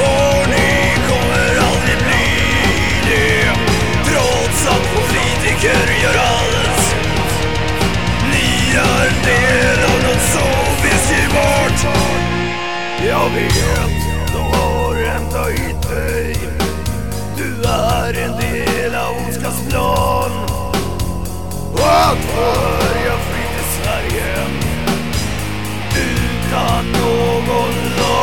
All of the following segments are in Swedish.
Och ni kommer aldrig bli det Trots att politiker gör allt. Ni är del av något sovjetgivart Jag vet, de har hämtat hit dig. Du är en del av ondskans plan What? utan någon lag.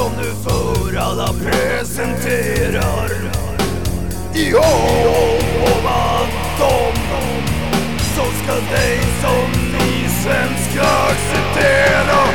som du för alla presenterar. I hopp om att de så ska dig som ni svenskar acceptera.